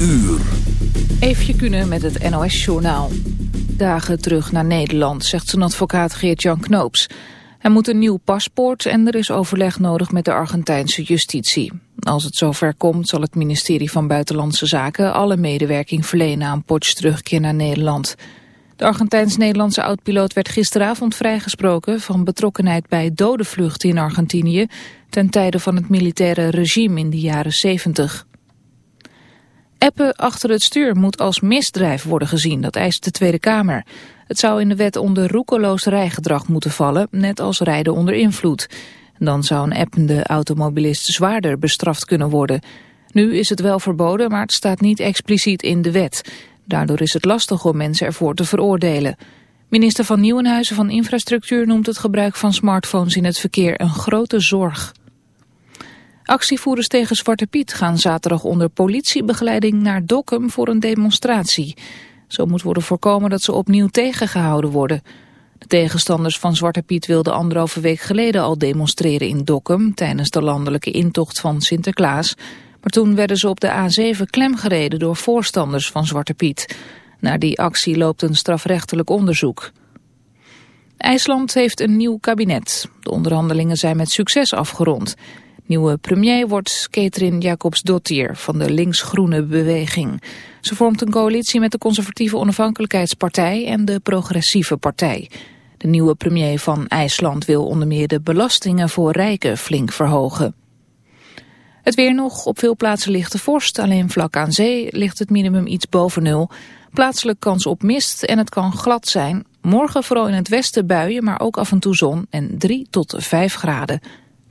uur. Kunnen met het NOS-journaal. Dagen terug naar Nederland, zegt zijn advocaat Geert-Jan Knoops. Hij moet een nieuw paspoort en er is overleg nodig met de Argentijnse justitie. Als het zover komt zal het ministerie van Buitenlandse Zaken alle medewerking verlenen aan Potts terugkeer naar Nederland. De Argentijns-Nederlandse oud-piloot werd gisteravond vrijgesproken van betrokkenheid bij dode vluchten in Argentinië ten tijde van het militaire regime in de jaren 70. Appen achter het stuur moet als misdrijf worden gezien, dat eist de Tweede Kamer. Het zou in de wet onder roekeloos rijgedrag moeten vallen, net als rijden onder invloed. Dan zou een appende automobilist zwaarder bestraft kunnen worden. Nu is het wel verboden, maar het staat niet expliciet in de wet. Daardoor is het lastig om mensen ervoor te veroordelen. Minister van Nieuwenhuizen van Infrastructuur noemt het gebruik van smartphones in het verkeer een grote zorg. Actievoerders tegen Zwarte Piet gaan zaterdag onder politiebegeleiding naar Dokkum voor een demonstratie. Zo moet worden voorkomen dat ze opnieuw tegengehouden worden. De tegenstanders van Zwarte Piet wilden anderhalve week geleden al demonstreren in Dokkum tijdens de landelijke intocht van Sinterklaas. Maar toen werden ze op de A7 klemgereden door voorstanders van Zwarte Piet. Naar die actie loopt een strafrechtelijk onderzoek. IJsland heeft een nieuw kabinet. De onderhandelingen zijn met succes afgerond. Nieuwe premier wordt Katrin Jacobs-Dottir van de links-groene beweging. Ze vormt een coalitie met de conservatieve onafhankelijkheidspartij en de progressieve partij. De nieuwe premier van IJsland wil onder meer de belastingen voor rijken flink verhogen. Het weer nog, op veel plaatsen ligt de vorst, alleen vlak aan zee ligt het minimum iets boven nul. Plaatselijk kans op mist en het kan glad zijn. Morgen vooral in het westen buien, maar ook af en toe zon en 3 tot 5 graden.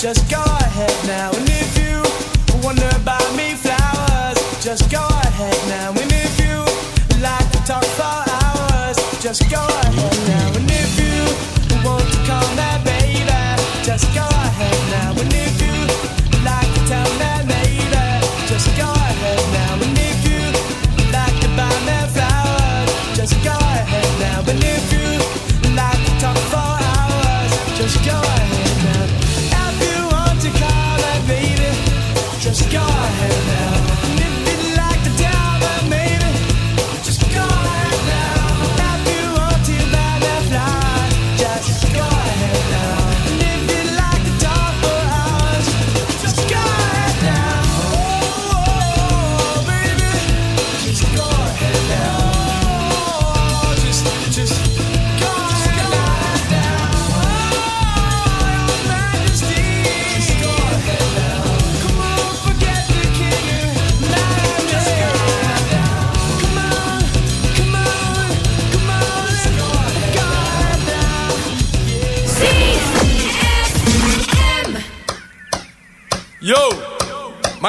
just go ahead now. And if you wonder about me, flowers, just go ahead now. And if you like to talk for hours, just go ahead now. And if you want to call that baby, just go ahead now. And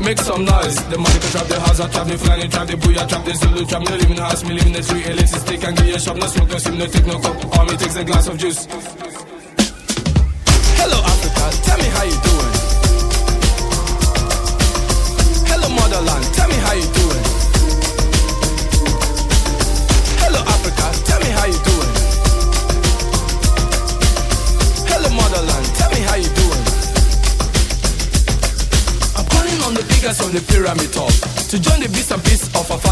Make some noise. The money can trap the house, I trap the flying, trap the booyah, trap the Zulu, trap the house, me live in the tree, elixir stick and give you a shop, no smoke, no sim, no take no cup. All me takes a glass of juice.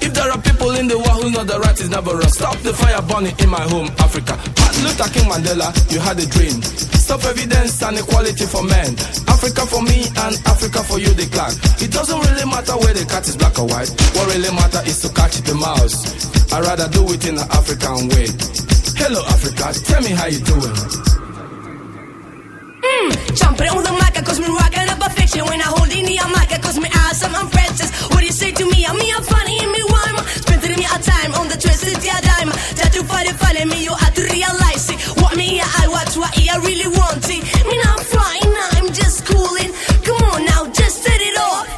If there are people in the world who know the right is never wrong, stop the fire burning in my home, Africa. Martin Luther King Mandela, you had a dream. Stop evidence and equality for men. Africa for me and Africa for you, the clan. It doesn't really matter where the cat is black or white. What really matters is to catch the mouse. I'd rather do it in an African way. Hello, Africa, tell me how you doing. Mm, jumping on the mic, cause me rocking up a fiction. When I hold in the mic, cause me awesome, I'm princess. What do you say to me? I'm me, I'm funny, me a time on the twisted yeah dime. Try to find it, follow me, you have to realize it. What me, I watch, what I really want it. Me not flying, I'm just cooling. Come on now, just set it off.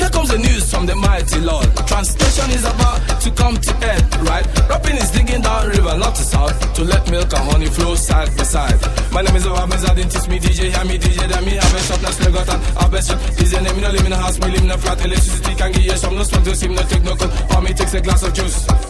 Here comes the news from the mighty Lord. Translation is about to come to end, right? Rapping is digging down river, not to south, to let milk and honey flow side by side. My name is Obamiz, I didn't teach me DJ, hear me DJ, then me have a shop, now still got an have a shop. Is the name, me no live in a house, me live in a flat, electricity can give you some, no smoke, no steam, no take no cold, for me takes a glass of juice.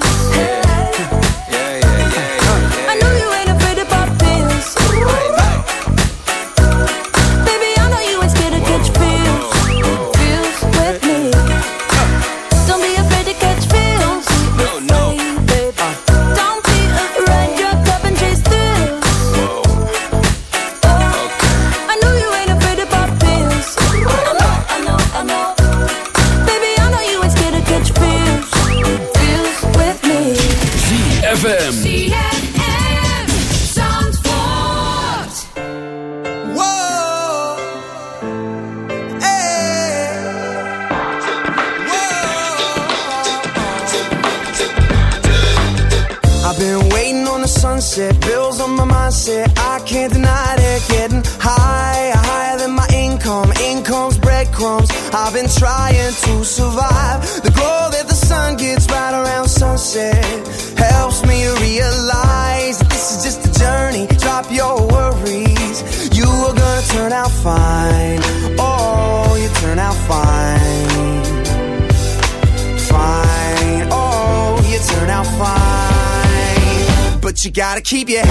Keep your